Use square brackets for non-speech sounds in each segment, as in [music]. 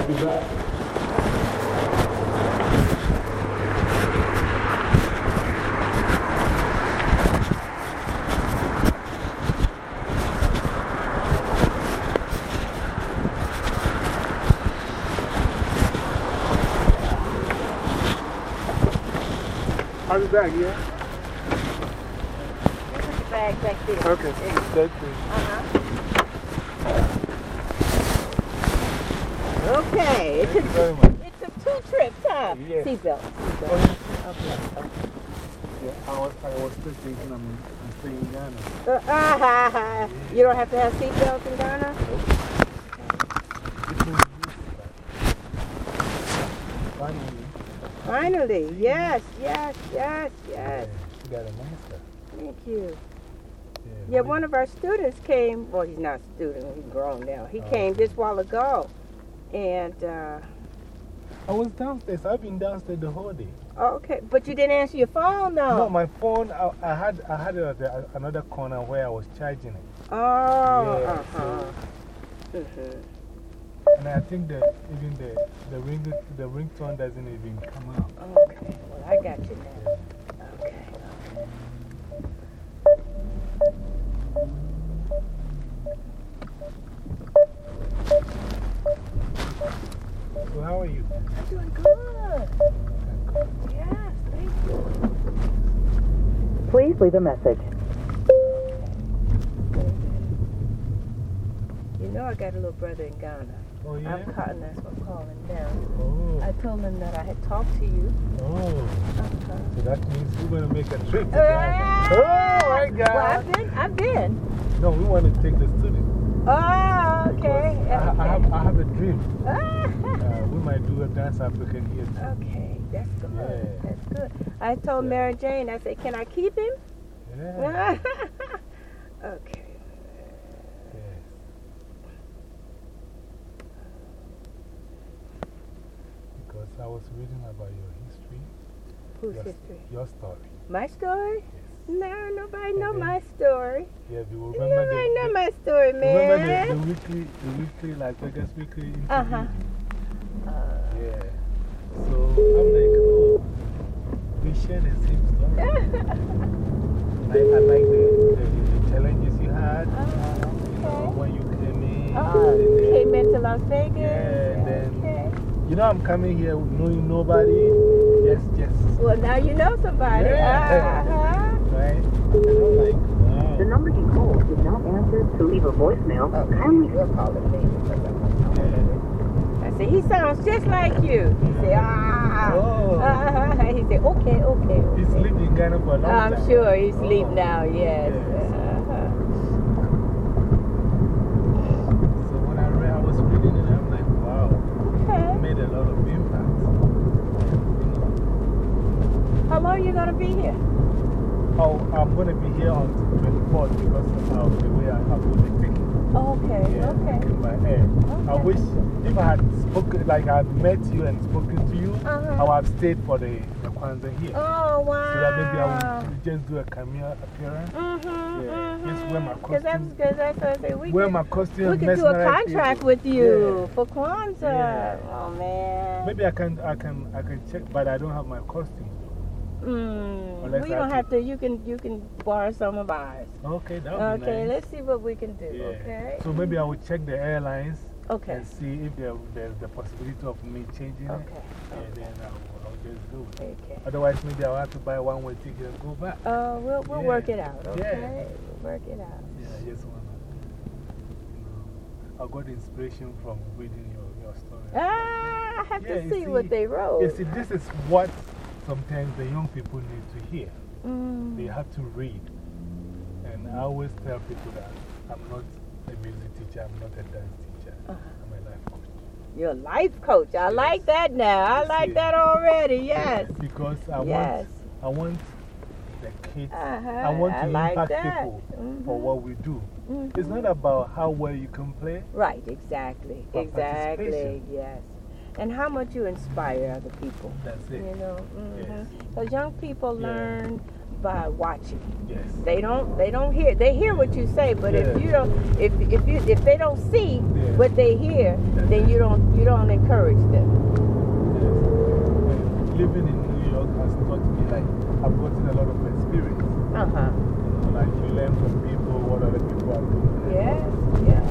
I'll be back. I'll be back, yeah? Put the bag back there. Okay, thank you. Uh-huh. Okay. Thank you took, very much. it took two trips, huh? Yes. Seatbelt. Seatbelt. yeah. Okay. okay. Yeah, I was, I was still thinking I'm, I'm staying in Ghana. Uh, ha, ha. You don't have to have seatbelts in Ghana? Finally, Finally. Yes, yes, yes, yes. you got a master. Thank you. Yeah, Yeah, one of our students came. Well, he's not a student, he's grown now. He Oh. came just while ago. And, uh, I was downstairs. I've been downstairs the whole day. okay. But you didn't answer your phone, though. No, my phone, I, I, had, I had it at the, another corner where I was charging it. Oh, Yeah, uh huh. -hmm. And I think that even the, the, ring, the ringtone doesn't even come out. Okay, well, I got you now. Okay. So, how are you? I'm doing good. Yes, thank you. Please leave a message. You know, I got a little brother in Ghana. Oh, yeah? I'm calling, that's what I'm calling now. Oh, I told him that I had talked to you. oh. Uh-huh. So that means we're going to make a trip to! Ghana. Oh, my God. Well, I've been, I've been. No, we want to take this to the student. Oh, okay. I, I, have, I have a dream. Ah. [laughs] Uh, we might do a dance African here. Okay, that's good. Yeah. That's good. I told Mary Jane, I said, can I keep him? Yeah. [laughs] okay. Because I was reading about your history, Whose your, history? your story. My story? Yes. No, nobody know my story. Yeah, you remember Nobody the, know the- my story, remember the, man. the weekly, the weekly, like Vegas Weekly interview? Uh-huh. Uh, Yeah. So I'm like, oh, we share the same story. [laughs] I, I like the, the, the challenges you had. You know, when you came in. Oh, then- came into Las Vegas. Yeah, and then- okay. You know, I'm coming here knowing nobody. Yes, yes. Well, now you know somebody. Yeah. Uh-huh. Right? And I'm like, wow. The number you called did not answer. To leave a voicemail, oh, kindly me. Yeah. I said, he sounds just like you. He said, ah. Oh. [laughs] He said, okay, okay. He's okay. lived in Ghana for a long time. I'm sure he's Oh. asleep now, yes. Yes. Uh-huh. So when I read, I was reading it, I'm like, wow. Okay. It made a lot of impact. You know. How long are you going to be here? I'm going to be here on the 24th because of the way I have put the ticket. Okay, Yeah, okay. in my head. I wish if I had spoken, like I had met you and spoken to you, Uh-huh. I would have stayed for the, the Kwanzaa here. Oh, wow. So that maybe I would just do a cameo appearance. Mm-hmm, Yeah, just wear my Because that's, costume. cause that's what I say. We Wear could, my costume we could do a contract people. with you Yeah. for Kwanzaa. Yeah. Oh, man. Maybe I can, I, can, I can check, but I don't have my costume. Mm. We don't have to. You can, you can borrow some of ours. Okay, that would be Okay, nice. let's see what we can do. Yeah. Okay. So maybe I will check the airlines Okay. and see if there, there's the possibility of me changing it. Okay. And then I'll, I'll just do it. Okay. Otherwise, maybe I'll have to buy one way ticket and go back. Uh, we'll, we'll Yeah. work it out, Yeah. okay? We'll work it out. Yeah, I just want to, you know, I got inspiration from reading your, your story. Ah, I have Yeah, to you see, what they wrote. You see, this is what sometimes the young people need to hear. Mm. They have to read. And I always tell people that I'm not a music teacher, I'm not a dance teacher, Uh-huh. I'm a life coach. You're a life coach. I like that now. I like that already. Yes. Because I, Yes. want, I want the kids, Uh -huh. I want to like impact that. people for Mhm. what we do. Mhm. It's not about how well you can play. Right, exactly. Exactly, yes. And how much you inspire other people. That's it. You know, Yes. because young people Yeah. learn by watching. Yes. They don't. They don't hear. They hear what you say, but if you don't, if if you if they don't see what they hear, That's then you don't you don't encourage them. Living in New York has taught me, like, I've gotten a lot of experience. Uh huh. You know, like, you learn from people, what other people are doing. Yes. Yes.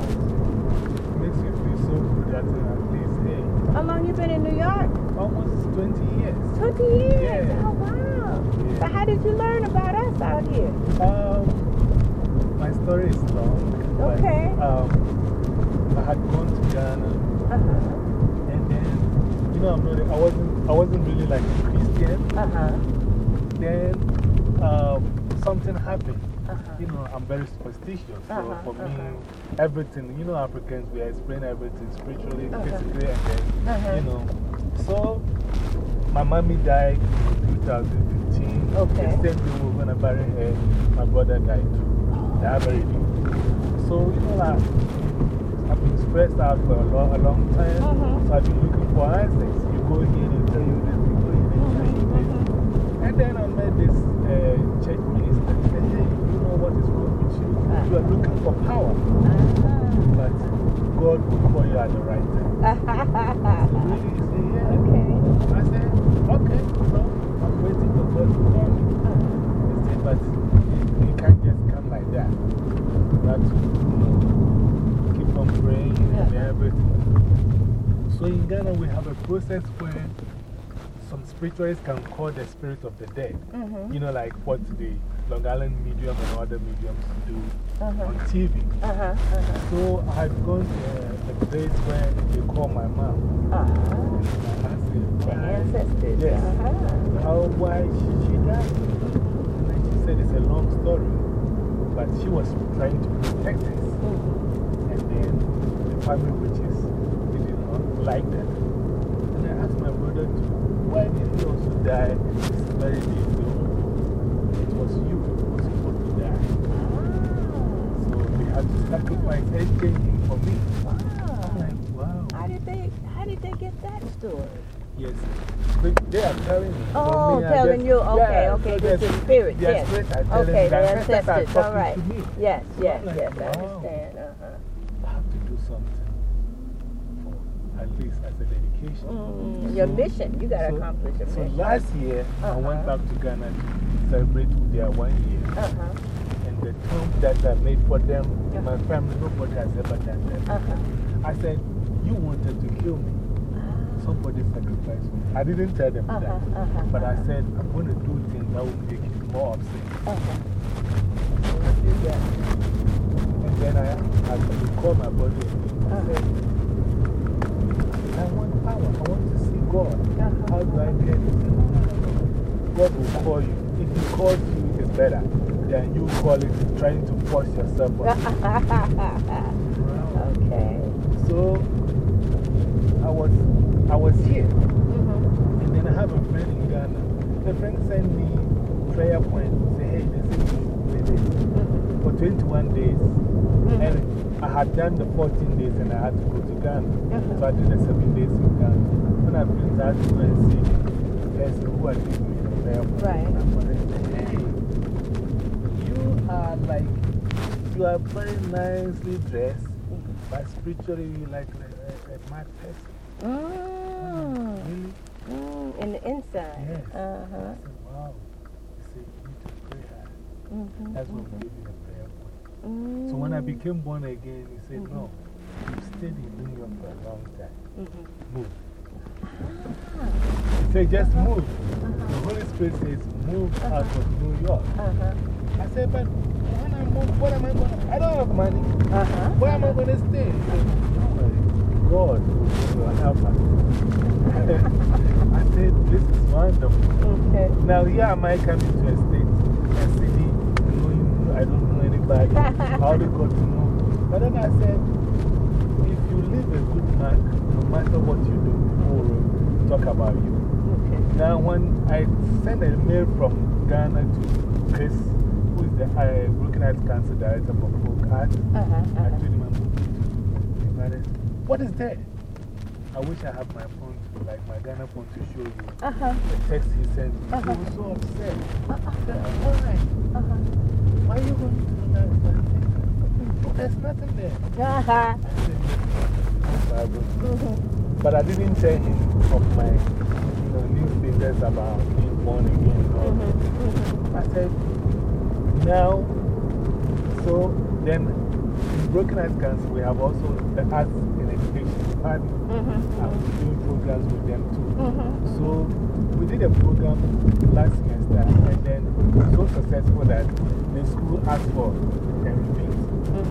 It makes you feel so good that at least, hey, How long you been in New York? almost 20 years. Twenty years. Yeah. Oh wow. Yeah. So how did you learn about us out here? Um, my story is long. but, Okay. um, I had gone to Ghana, Uh huh. and then, you know, I'm not, I, wasn't, I wasn't really like a Christian. Uh huh. Then um, something happened. Uh huh. You know, I'm very superstitious. So Uh-huh, for me, uh-huh. everything, you know, Africans, we explain everything spiritually, Uh-huh. physically, and then, Uh-huh. you know. So my mommy died in 2015. Okay. The same thing we were going to bury her. My brother died too. Very new. So, you know, like, I've been stressed out for a, lo a long time. Mhm. So I've been looking for answers. You go here, they tell you this, you go here, they tell you this. And then I met this uh, church minister. He said, Hey, you know what is wrong with you? You are looking for power, but God will call you at the right time. So [laughs] really, he said, Yeah. Okay. I said, Okay, so I'm waiting for God to call me. He said, But it can't just come like that. You have to you know, keep on praying and everything. So in Ghana, we have a process where some spiritualists can call the spirit of the dead. Mhm. You know, like what the Long Island medium and other mediums do Uh-huh. on TV. Uh huh. Uh huh. So I had gone to a, a place where they call my mom. Uh huh. And I said, The ancestors. Yes. Uh huh. How, why she, she died? And she said it's a long story, but she was trying to protect us. And then the family witches did not like that. And I asked my brother, to, why did he also die this very "Oh, It was you who was supposed to die. So they had to sacrifice everything for me. I'm like, wow. How did they, how did they get that story? Yes. But they are telling me. Oh, me, telling just- you, okay, yeah, okay, so this is spirit, yes. telling Okay, me, the their ancestors are talking right. to me. Yes, yes, like, yes, I understand. Uh huh. I have to do something least as a dedication. Mm, your So- mission, you got to so- accomplish your So mission. last year, I went Uh-huh. back to Ghana to celebrate with their one year. Uh huh. And the tomb that I made for them, Uh-huh. my family, nobody has ever done that. Uh huh. I said, You wanted to kill me. Somebody sacrificed me. I didn't tell them Uh-huh, that. uh-huh, But I uh-huh. said, I'm going to do things that will make you more upset. Huh. So I did that. And then I, I called my brother and I said, I want power. I want to see God. Uh-huh. How do I get it? God will call you. If He calls you, it's better than you calling, trying to force yourself [laughs] okay. So I was, I was here. Mm-hmm. And then I have a friend in Ghana. The friend sent me prayer point. Say, hey, they say you this mm-hmm. for 21 days. Mm-hmm. And I had done the 14 days and I had to go to Ghana. Mm-hmm. So I did the 7 days in Ghana. I finished, I had to and see who me the. Right. And I said, hey, you are like, you are very nicely dressed, but spiritually you're like a, a, a mad person. Mm. Really? Mm. In the inside. Yes. Uh huh. I said, wow. Said, you need to pray hard. Mm-hmm. That's what gave me the prayer. Mm. So when I became born again, he said, no, you've stayed in New York for a long time. Mm-hmm. Move. He said, just move. The Holy Spirit says, move out of New York. Uh huh. I said, but when I move, what am I going to I don't have money. Uh huh. Where am I going to stay? He said, don't worry. God will help us. [laughs] I said, this is wonderful. Okay. Now, here am I coming to a state, a city, knowing I don't know anybody. [laughs] how only got to know. But then I said, if you leave a good mark, no matter what you do, people will talk about you. Okay. Now, when I send a mail from Ghana to Chris, who is the uh, Heart Cancer Director for Folk Art, Uh huh. I Uh told him I'm moving to. What is there? I wish I had my phone, to, like my Ghana phone, to show you Uh huh. the text he sent me. Uh-huh. He was so upset. Uh I said, Why? huh. Uh Why are you going to do that? There's nothing there. huh. I said, "Yes, I will." But I didn't tell him of my you know, new status about being born again. that. Mhm. I said, now, so then in Brooklyn Arts Council, we have also the Arts and Education Department. Mhm. I'm doing programs with them too. Mhm. So we did a program last semester and then it was so successful that the school asked for repeat. Mhm.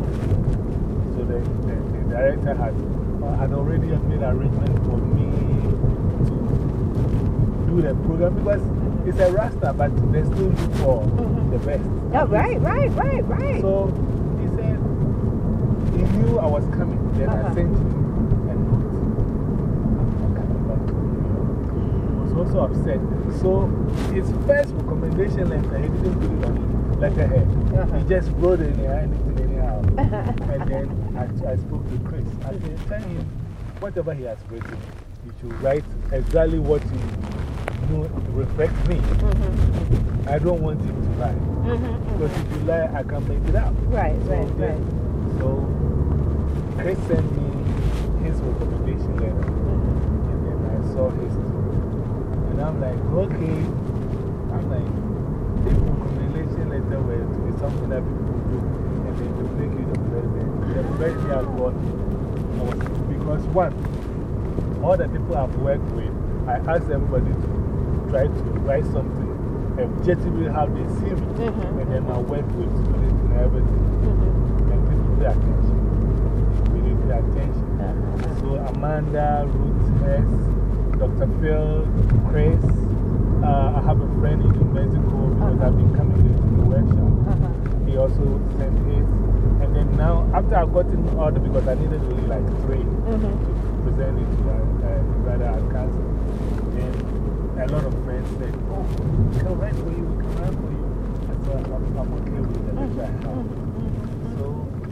So the, the, the director had, had already made arrangements for me to do the program because it's a rasta, but they still look for Mhm. the best. Oh, right, right, right, right. So he said he knew I was coming. Then I Uh-huh. sent him a note. I'm coming back to New York. He was also upset. So his first recommendation letter, he didn't put it on letterhead. Uh-huh. He just wrote it anyhow, anything. And then [laughs] I, I spoke to Chris. I said, tell him whatever he has written, he should write exactly what you know reflects me. Mhm. I don't want him to lie. Mhm. Because if you lie, I can make it up. Right, So right, then- right. So Chris sent me his recommendation letter, Mhm. and then I saw his. And I'm like, okay. I'm like, if recommendation letter were to be something that people do, and then to make you the president, the first thing I got was because one, all the people I've worked with, I asked everybody to try to write something objectively how they see me. Mhm. And then I work with students and everything. Mhm. And people pay attention. Really pay attention. Uh-huh. So Amanda, Ruth Hess, Dr. Phil, Chris, uh, I have a friend in New Mexico because I've been coming to the workshop. Uh-huh. He also sent his. And then now, after I've gotten order, because I needed really like three Mhm. to present it to uh, Nevada Art Council, then a lot of friends said, Oh, we can write for you, we can write for you. I said, I'm, I'm okay with the letter I have. So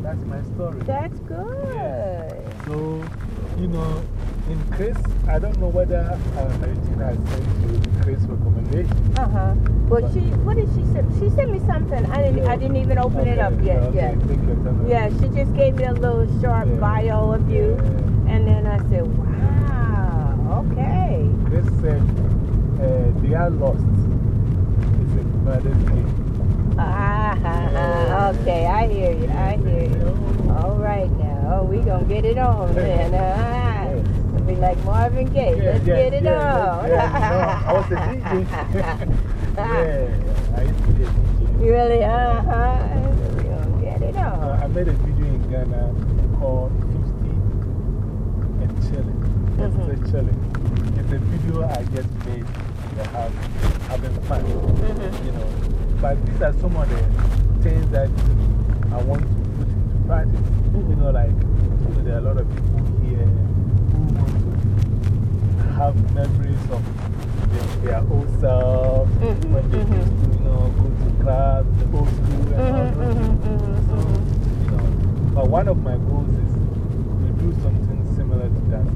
that's my story. That's good. So, you know, in Chris, I don't know whether uh, Regina has sent you Chris' recommendation. Uh huh. Well, she, what did she send? She sent me something. I didn't, I didn't even open it up yet. okay, Yeah. take your time. Yeah, she just gave me a little short Yeah. bio of you. Yeah. And then I said, wow, okay. This said uh, they are lost. It's a mother's day. Ah, [laughs] okay, I hear you. I hear you. All right now. Oh, we going to get it on then. Ah, be like Marvin Gaye. Let's get it on. no, I was a [laughs] DJ. [laughs] yeah, I used to be a DJ. Really? Uh huh. going get it Uh. I made a video in Ghana called 50 and Chilling. It's Mhm. still chilling. It's a video I just made in the house, having fun. Mhm. You know, but these are some of the things that I want to put into practice. You know, like, you know, there are a lot of people here who want to have memories of their, their old selves Mhm, when they mhm. used to, you know, go to clubs, the old school and all Mhm, those mhm, things. mhm, So, you know, but one of my goals is to do something similar to that.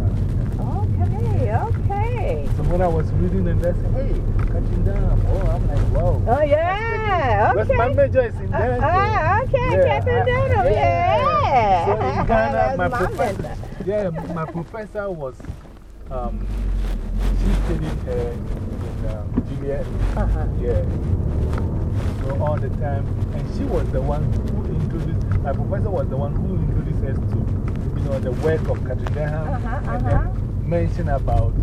Okay, okay. So when I was reading and I said, hey, catching down, oh, I'm like, wow. Oh, yeah. Because Okay. my major is in Uh, dancing. ah, okay, Yeah, Captain I- Dodo, yeah. So in Ghana, [laughs] my my professor, [laughs] yeah, my professor was, um, she studied uh, in um, Juilliard. Uh-huh. Yeah. So all the time, and she was the one who introduced, my professor was the one who introduced us to, you know, the work of Katherine Dunham Uh-huh, and uh-huh. then mention about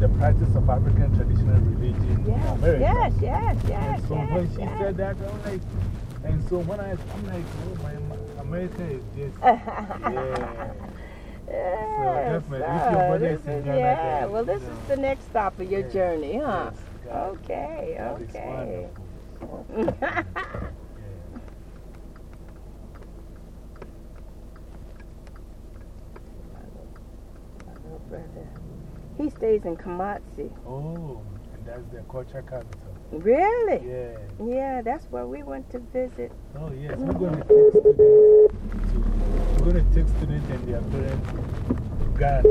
the practice of African traditional religion in Yes, America. yes, yes, yes. And so yes, when she yes. said that, I'm like, and so when I, I'm like, oh, my, my America is just, yeah. Yes, definitely, if your brother this is in is- Ghana, yeah, well, this is the next stop of your Yes, journey, huh? yes, Okay, okay. [laughs] Yeah. Brother. He stays in Kumasi. Oh, and that's the culture capital. Really? Yeah. Yeah, that's where we went to visit. Oh, yes. We're going to take students to, we're going to take students and their parents to Ghana?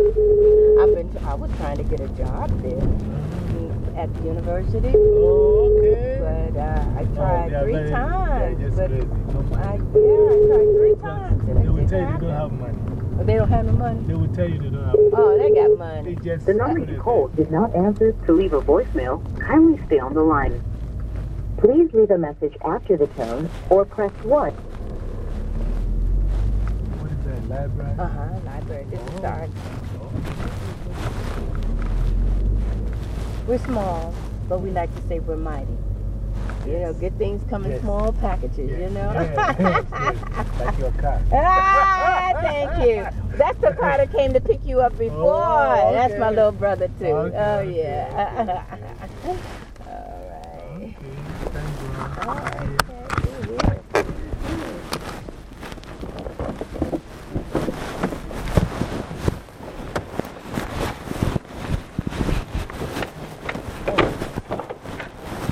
I've been to, I was trying to get a job there mm, at the university. Oh, okay. But uh, I Oh, tried three very- times. But crazy. No I, yeah, I tried three times. They it will tell you they don't have money. They don't have no money. They will tell you they don't have money. Oh, they got money. They money. just. The number you called did not answer. To leave a voicemail, kindly stay on the line. Please leave a message after the tone or press 1. What is that, library? Uh huh, library. This is ours. We're small, but we like to say we're mighty. You know, good things come in small packages, you know? Yes. Like your car. [laughs] ah, thank you. That's the car that came to pick you up before. Oh, That's my little brother, too. Okay, oh, okay. yeah. [laughs] All right. Okay, thank you. All right. okay, yeah.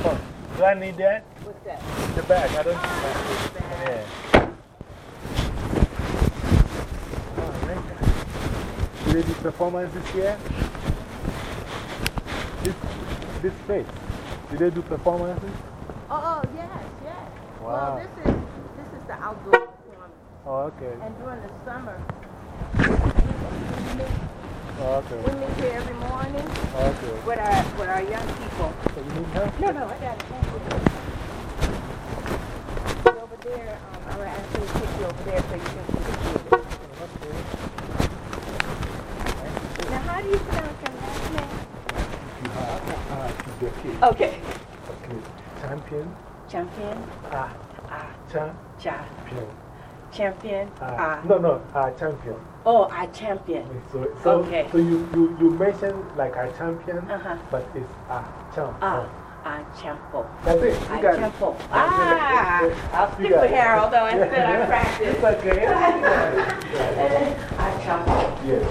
Oh, do I need that? What's that? The bag, I don't ah, need that. Yeah. Oh, I like that. Do they do performances here? This, this place, do they do performances? Oh, oh, yes, yes. Wow. Well, this is, this is the outdoor performance. Oh, okay. And during the summer, Oh, okay. we meet here every morning Okay. with our, with our young people. So you need help? No, no, I got it. Thank you. Get Over there, um, I'll actually take you over there so you can see it. Okay. Now, how do you pronounce your last name? You have, ah, she's your kid. Okay. Okay. Champion. Champion, Ah, ah, champion. cha, champion, Ah, ah. no, no, ah, champion. Oh, I champion. So, so, Okay. so you, you, you mentioned like a champion, Uh-huh. but it's a champ. Ah, ah, champo. That's it. I [laughs] [laughs] You got champo. Yeah, Ah. I'll stick with. Harold though instead I [laughs] practice. It's okay. I champo. Yes.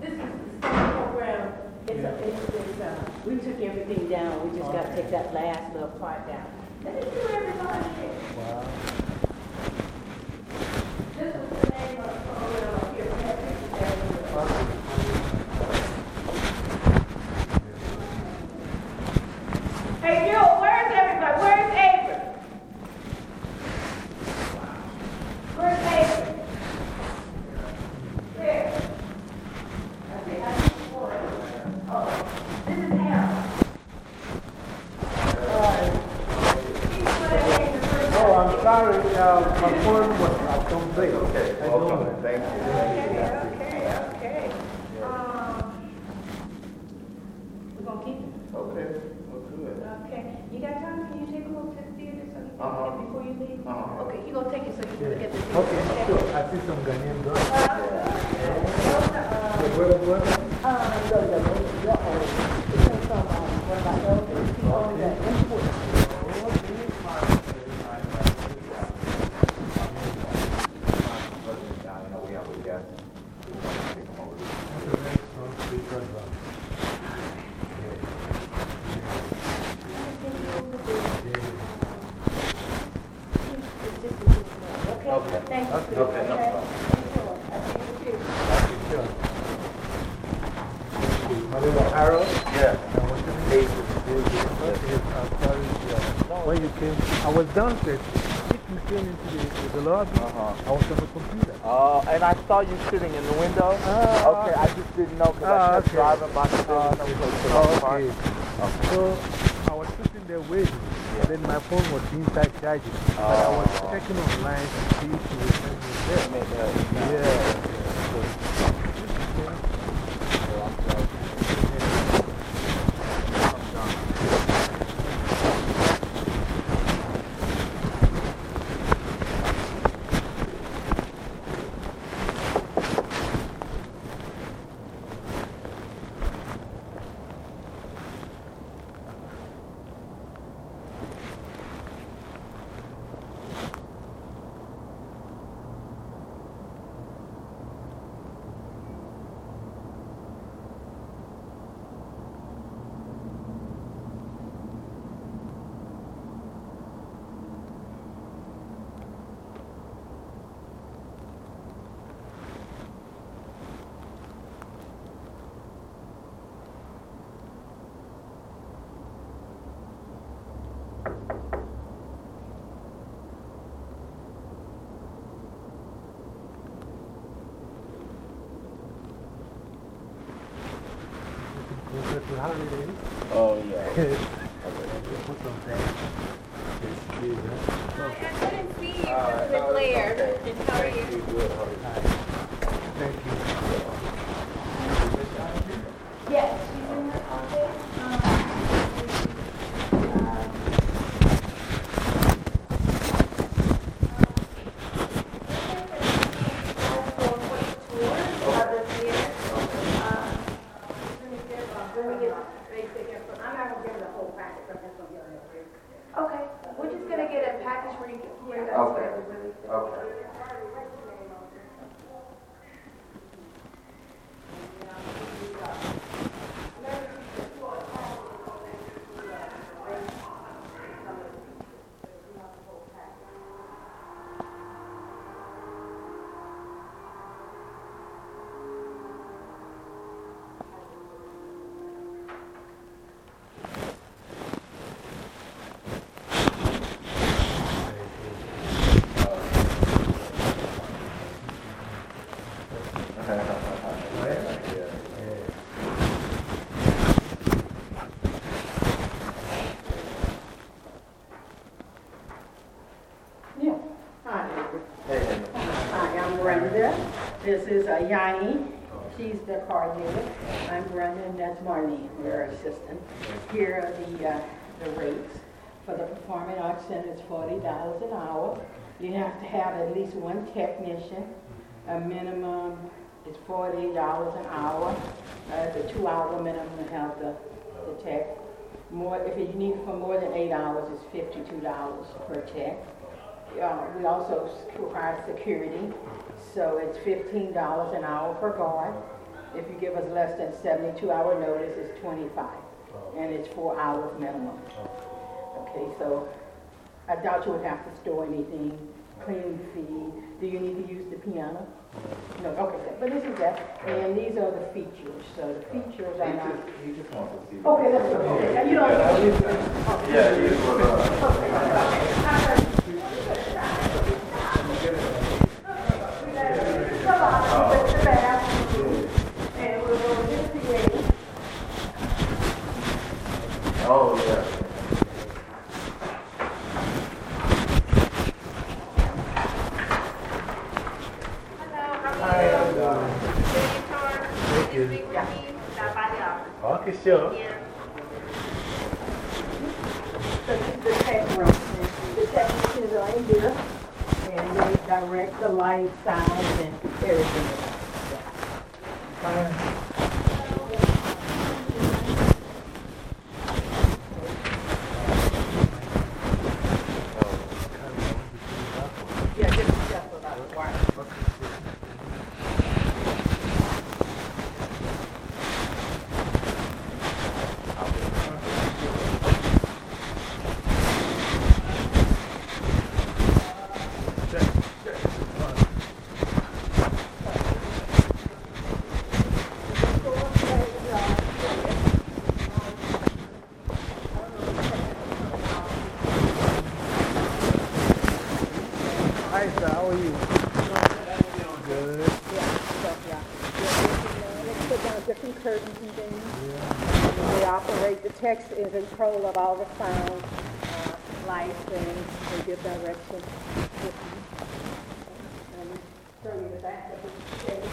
This is the same program. It's a, it's, it's a, we took everything down. We just got to take that last little part down. Let me do everybody here. Wow. This is the name of the program up here. We have pictures everywhere. Hey, Joe, where's everybody? Where's Avery? Where's Avery? Where? Okay, I see four. Oh, this is Harold. Oh, I'm sorry. Uh, my phone was uh, complete. Okay, welcome. Thank you. Okay, okay. Um, we're gonna keep it. Okay, well, good. Okay. You got time? Can you take a look to the theater so you can Uh-huh. before you leave? Uh-huh. Okay, you gonna take it so you can get the theater. Okay, sure. I see some Ghanaian girls. Uh, Where, where, where? um, the, the, the, uh, it came from, um, one of my elders. He owned that import. I know we have a guest. We want to take them over. That's a very strong spiritual drum. Okay, thank you. Okay, no problem. I see you too. Sure. My little Harold. Yeah. I was in David. David. I'm sorry. yeah. When you came, I was downstairs. If you came into the, the lobby, Uh-huh. I was on the computer. Uh, and I saw you sitting in the window. Ah. okay, I just didn't know because I kept okay. driving by the place to Oh, park. okay. So I was sitting there waiting. And then my phone was inside charging. But I was Oh. checking online to see if you were sending me there. Uh, Yeah. yeah. yeah. So I'm sorry. Closer to holidays. Oh, yeah. Put some things. It's good, huh? I couldn't see you because of the glare. okay. And how are you? You good, how are you? Thank you. Yes, she's in her office. Okay, we're just gonna get a package where you can, where you guys Okay. can really. Okay. Yeah. Hi, Hey, Hi, I'm Brenda. This is uh, Yanni. She's the. I'm Brenda, and that's Marlene, her assistant. Here are the, uh, the rates. For the Performing Arts Center, it's forty dollars an hour. You have to have at least one technician. A minimum is forty dollars an hour. Uh, it's a two-hour minimum to have the, the tech. More, if you need for more than eight hours, it's fifty-two dollars per tech. Uh, we also require security, so it's fifteen dollars an hour per guard. If you give us less than seventy-two hour notice, it's twenty-five, oh. and it's four hours minimum. Oh. Okay, so I doubt you would have to store anything, clean feed. Do you need to use the piano? No, okay, but this is that, and these are the features, so the features are not. he just wants to see. Okay, that's okay, you don't. Yeah, he just was, uh, And we'll go this together. oh, yeah. Thank you. Okay, sure. So this is the tech room. The technicians are in here, and they direct the light, sound, and everything. Yeah, just step about the wire. Hi, sir. How are you? Good. Yeah, so, yeah. Yeah, They put down different curtains and things. And They operate, the text is in control of all the sound, uh, lights, and give direction. And show you the back of the stage.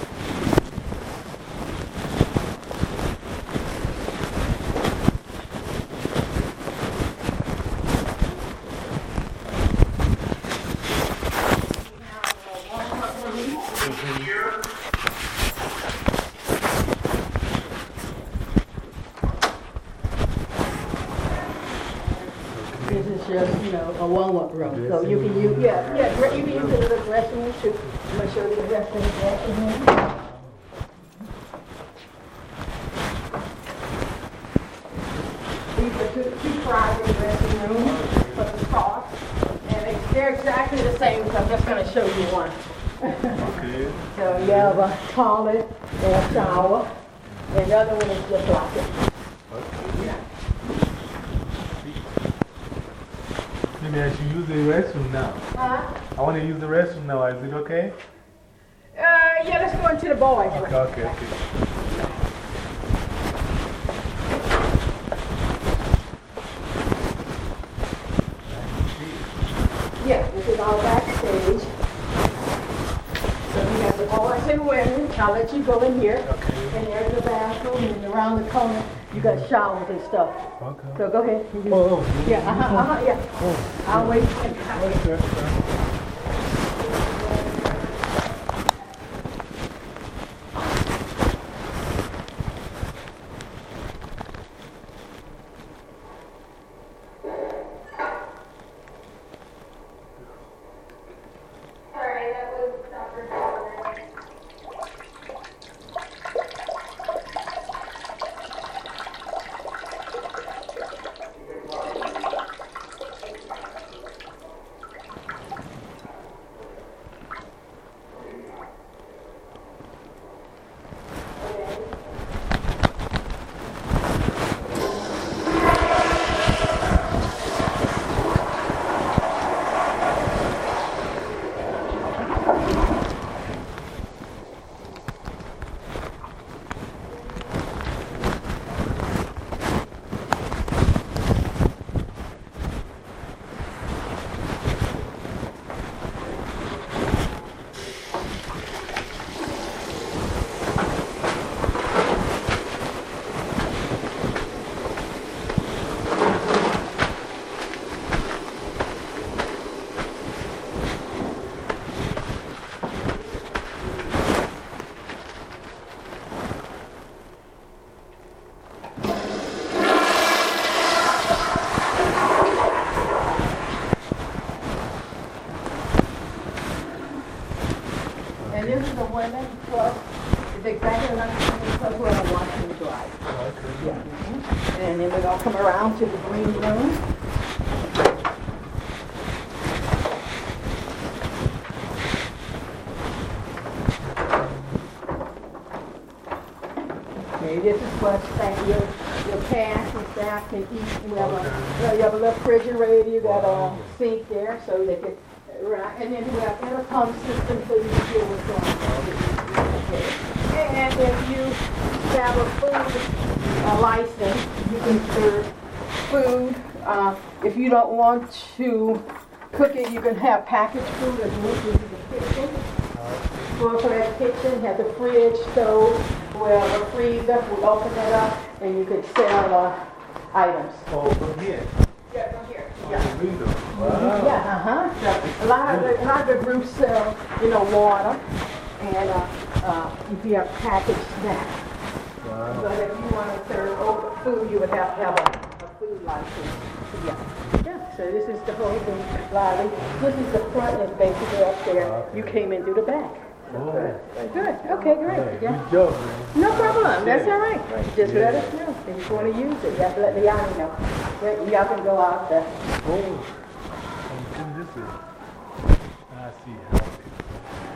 This is just, you know, a warm-up room, so you can use, yeah, yeah, you can use it as a dressing room too. I'm gonna show you the of the dressing room. These are two, two private dressing rooms for the cost, and it's- they're exactly the same, so I'm just gonna show you one. Okay. So you have a toilet and a shower, and the other one is just like it. me I should use the restroom now. Huh? I want to use the restroom now. Is it okay? Uh, yeah, let's go into the boys. Okay, okay, okay. Yeah, this is all backstage. So we have the boys and women. I'll let you go in here. Okay. And there's the bathroom and around the corner got showers and stuff. Okay. So go ahead. Oh, oh, Yeah, uh-huh, uh-huh, yeah. I'll wait. okay, okay. Sorry, that was Dr. Dollar. And this is the women's club. It's exactly like the women's club where I want you to drive. Okay. Yeah. And then we're gonna to the green room. Okay, this is what staff, your, your cast and staff can eat. We have a, you have a little refrigerator, you got a sink there so they can, right, and then we have intercom system so you can hear what's going on. Okay. And if you have a food uh, license, you can serve food. Uh, if you don't want to cook it, you can have packaged food as the kitchen. Go for that kitchen, have the fridge, stove, a freezer, we open it up, and you can sell uh, items. Oh, from here. Yeah, from here. The window. Wow. Yeah, uh-huh. So a lot of the, a lot of the groups sell, you know, water, and uh, uh, if you have packaged snacks. Wow. But if you want to serve over food, you would have to have a, a food license. Yeah. Yeah, so this is the whole thing, Lolly. This is the front is basically up there. You came in through the back. Oh, Good, okay, great. Yeah. good job, man. No problem, that's all right. Just let us know if you want to use it. You have to let the army know. Right, Y'all can go out there. Oh, I'm coming this way. I see.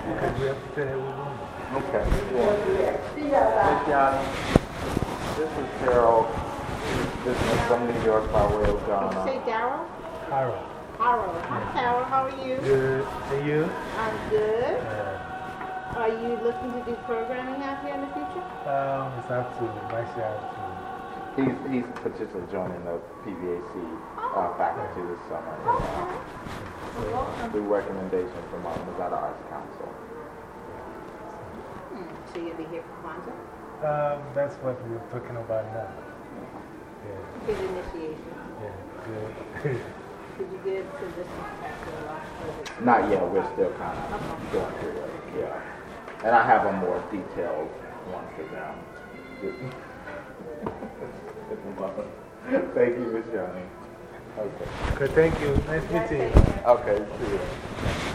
Okay, we have to say everyone. Okay. See ya. Miss Yanni, this is Carol. This is from New York by way of Ghana. Say Daryl? Harold. Harold. Hi, Carol. How are you? Good. And you? I'm good. Uh, Are you looking to do programming out here in the future? um, it's up to Actually, up to. He's, he's potentially joining the PVAC uh, faculty this summer. Uh, through recommendation from our Nevada Arts Council. Hmm. So you'll be here for Kwanzaa? Um, that's what we're talking about now. Yeah, His initiation. yeah, good. Did you get to this after the last visit? Not yet, we're still kind of going through it, yeah. And I have a more detailed one for them. Thank you, Miss Yanni. Okay. okay, thank you. Nice meeting you. Okay, see you.